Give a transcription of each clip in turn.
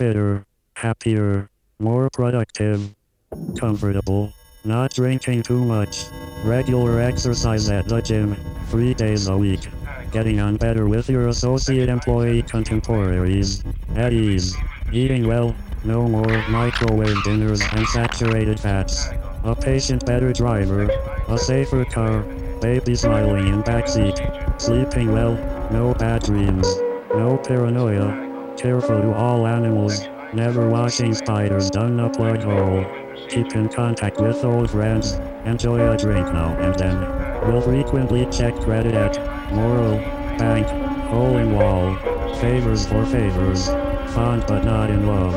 fitter, happier, more productive, comfortable, not drinking too much, regular exercise at the gym, three days a week, getting on better with your associate employee contemporaries, at ease, eating well, no more microwave dinners and saturated fats, a patient better driver, a safer car, baby smiling in backseat, sleeping well, no bad dreams, no paranoia, careful to all animals, never washing spiders down a plug hole, keep in contact with old friends, enjoy a drink now and then, will frequently check credit at Moral, Bank, Hole in Wall, favors for favors, fond but not in love,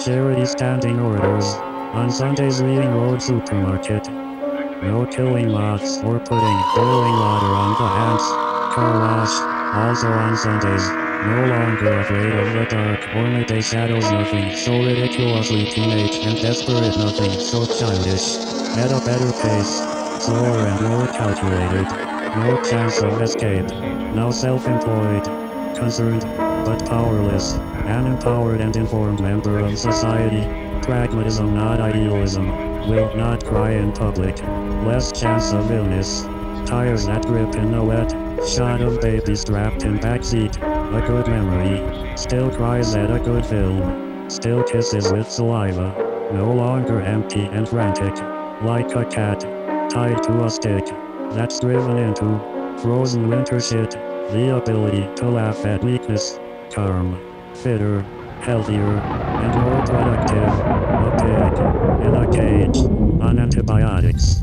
charity standing orders, on Sundays reading Road Supermarket, no killing moths or putting boiling water on the ants, car wash, also on Sundays. No longer afraid of the dark or midday shadows nothing so ridiculously teenage and desperate nothing so childish. At a better pace, slower and more calculated. No chance of escape. Now self-employed, concerned, but powerless. An empowered and informed member of society. Pragmatism not idealism. Will not cry in public. Less chance of illness. Tires that grip in the wet. Shot of baby strapped in backseat. A good memory. Still cries at a good film. Still kisses with saliva. No longer empty and frantic. Like a cat. Tied to a stick. That's driven into frozen winter shit. The ability to laugh at weakness. Calm. Fitter. Healthier. And more productive. A pig. In a cage. On antibiotics.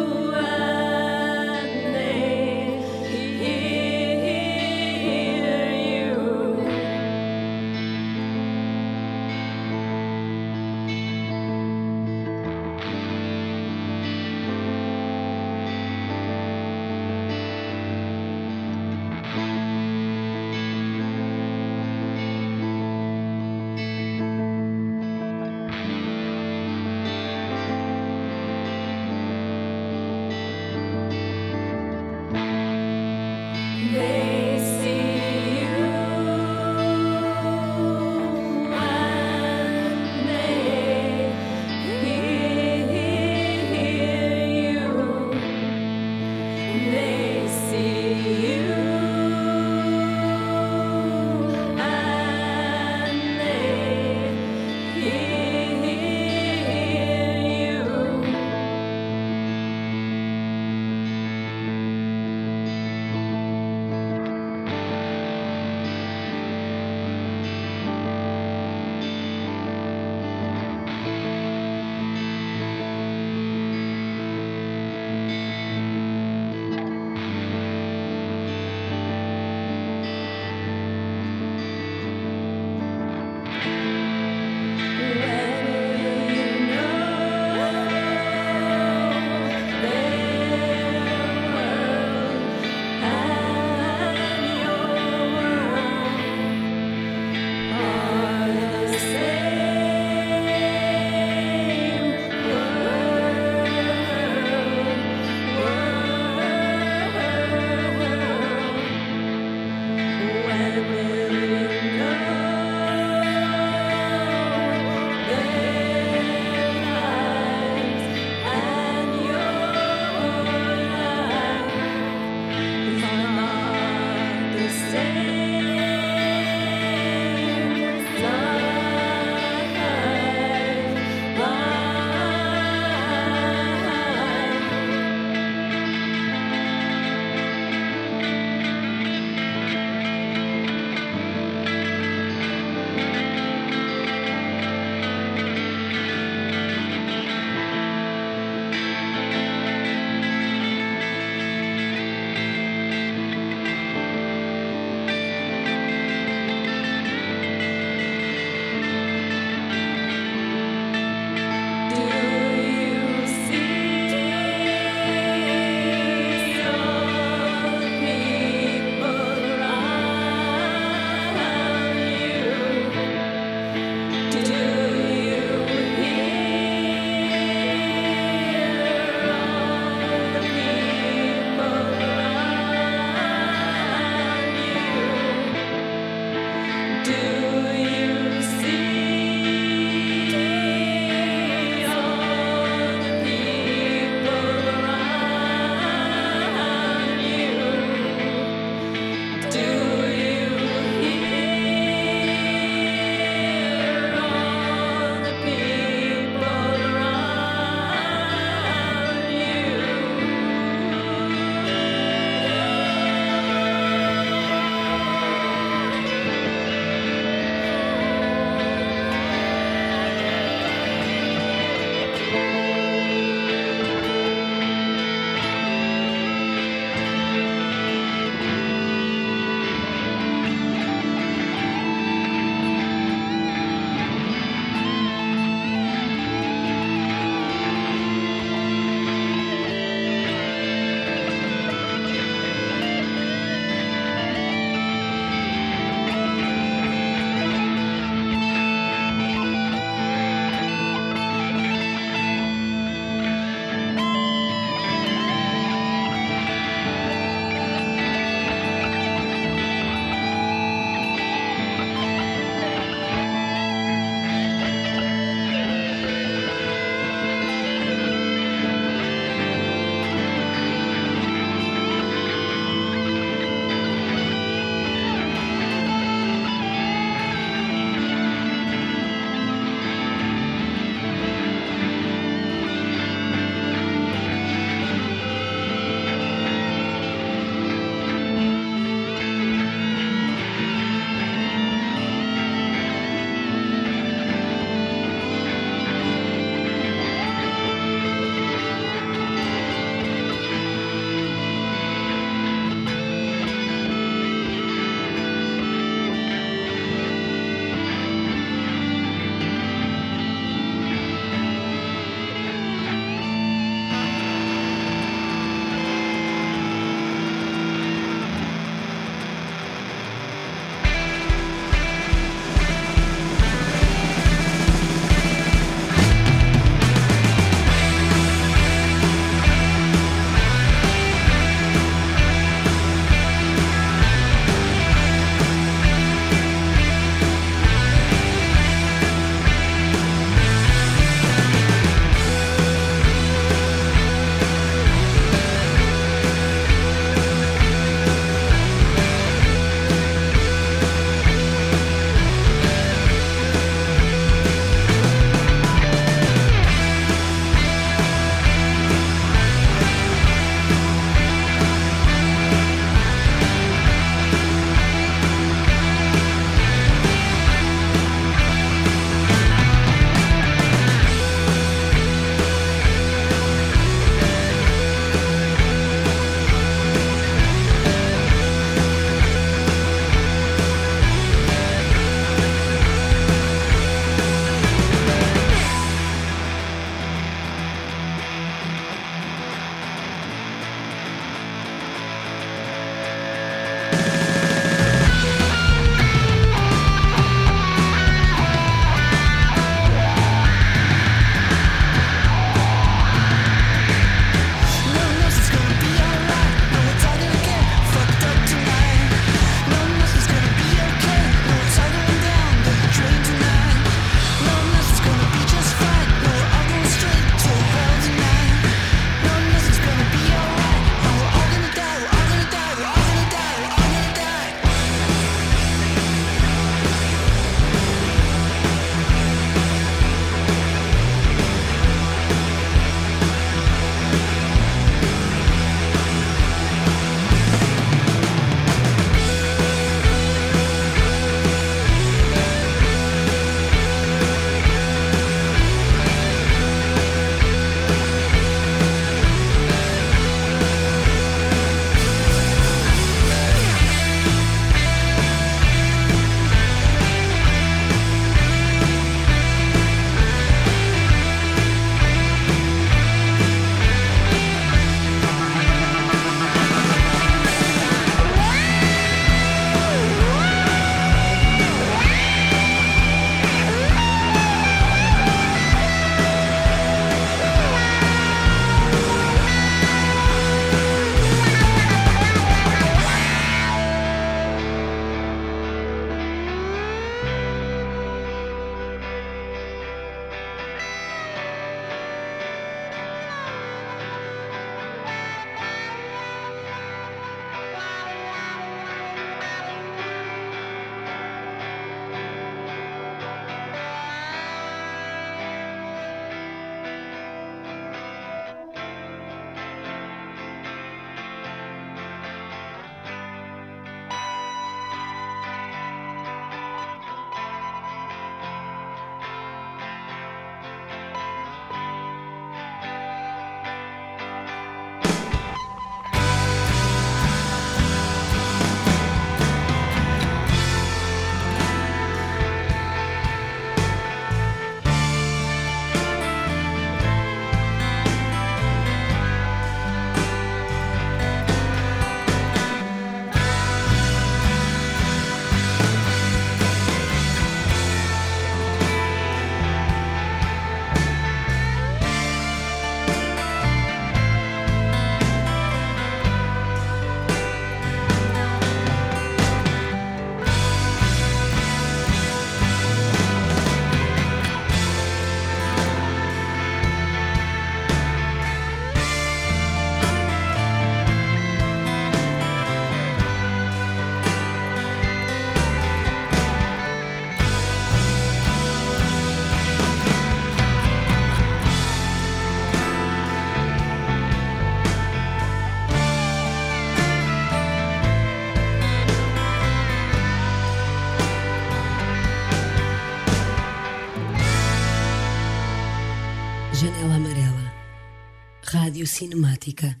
Rádio Cinemática.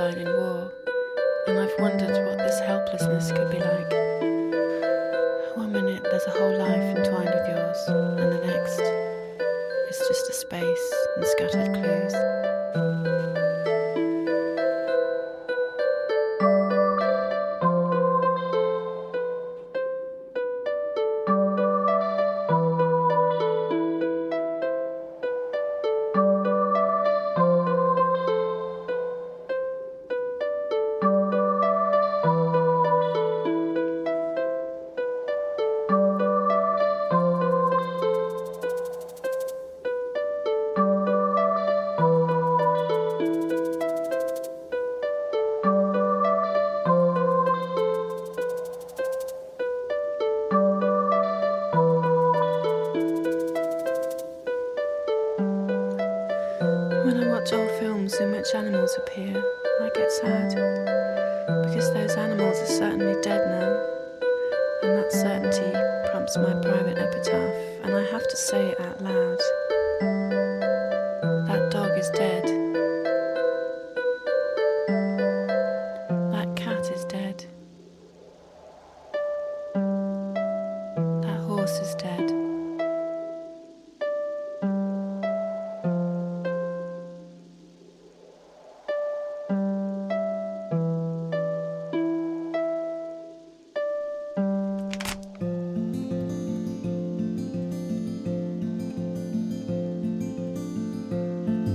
Died in war, and I've wondered what this helplessness could be like. One minute there's a whole life entwined with yours, and the next is just a space and scattered clues.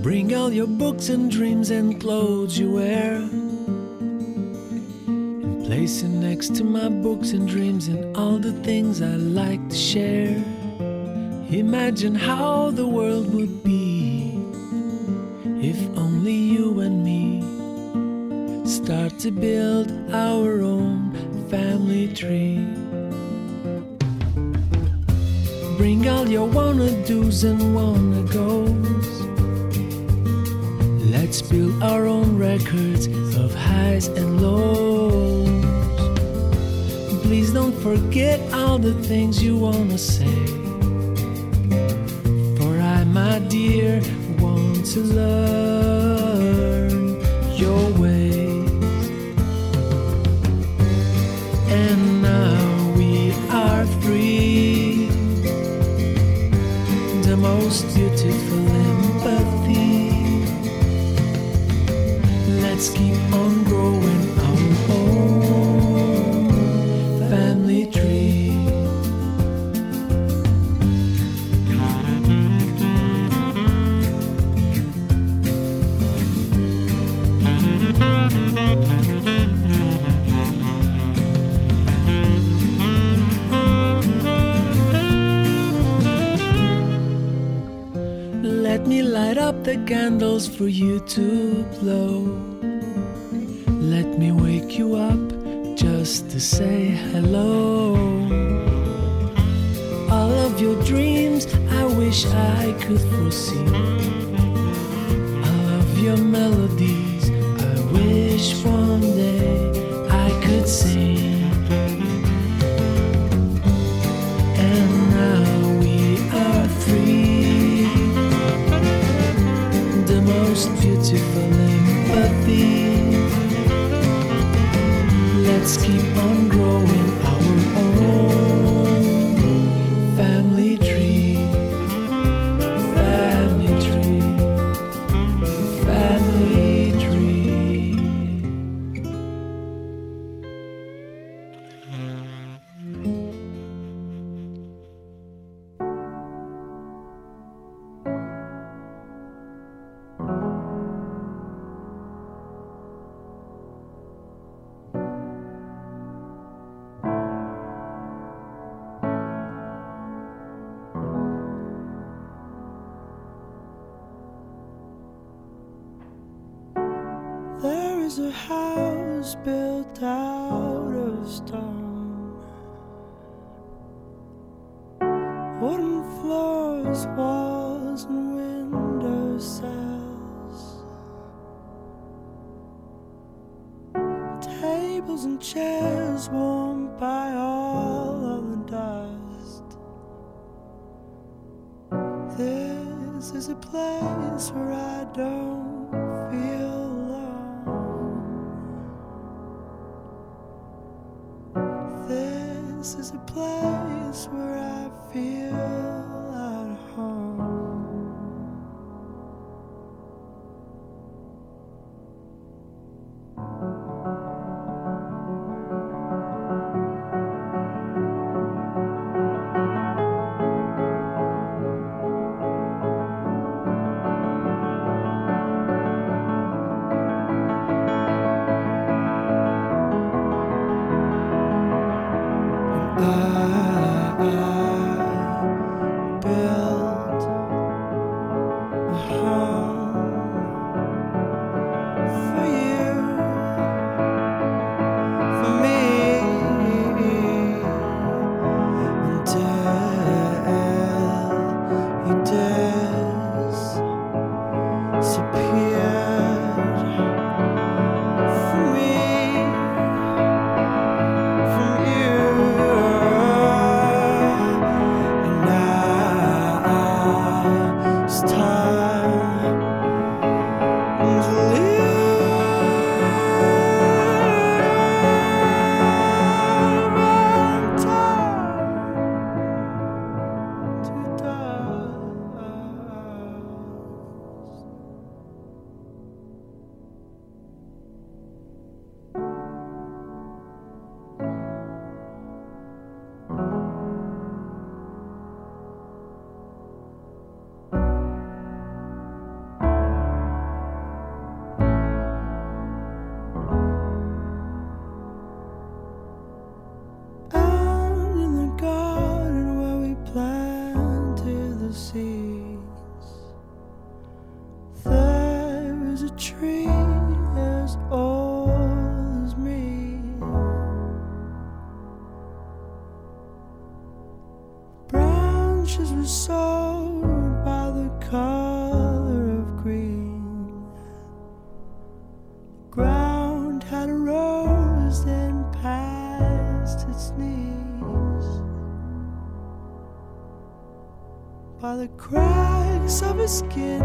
Bring all your books and dreams and clothes you wear. And place it next to my books and dreams and all the things I like to share. Imagine how the world would be if only you and me start to build our own family tree. Bring all your wanna do's and wanna go's. Build our own records of highs and lows. Please don't forget all the things you wanna say. For I, my dear, want to learn the candles for you to blow. Let me wake you up just to say hello. All of your dreams, I wish I could foresee. All of your melodies, I wish one day I could sing. where I don't feel alone. This is a place where I feel. Skin,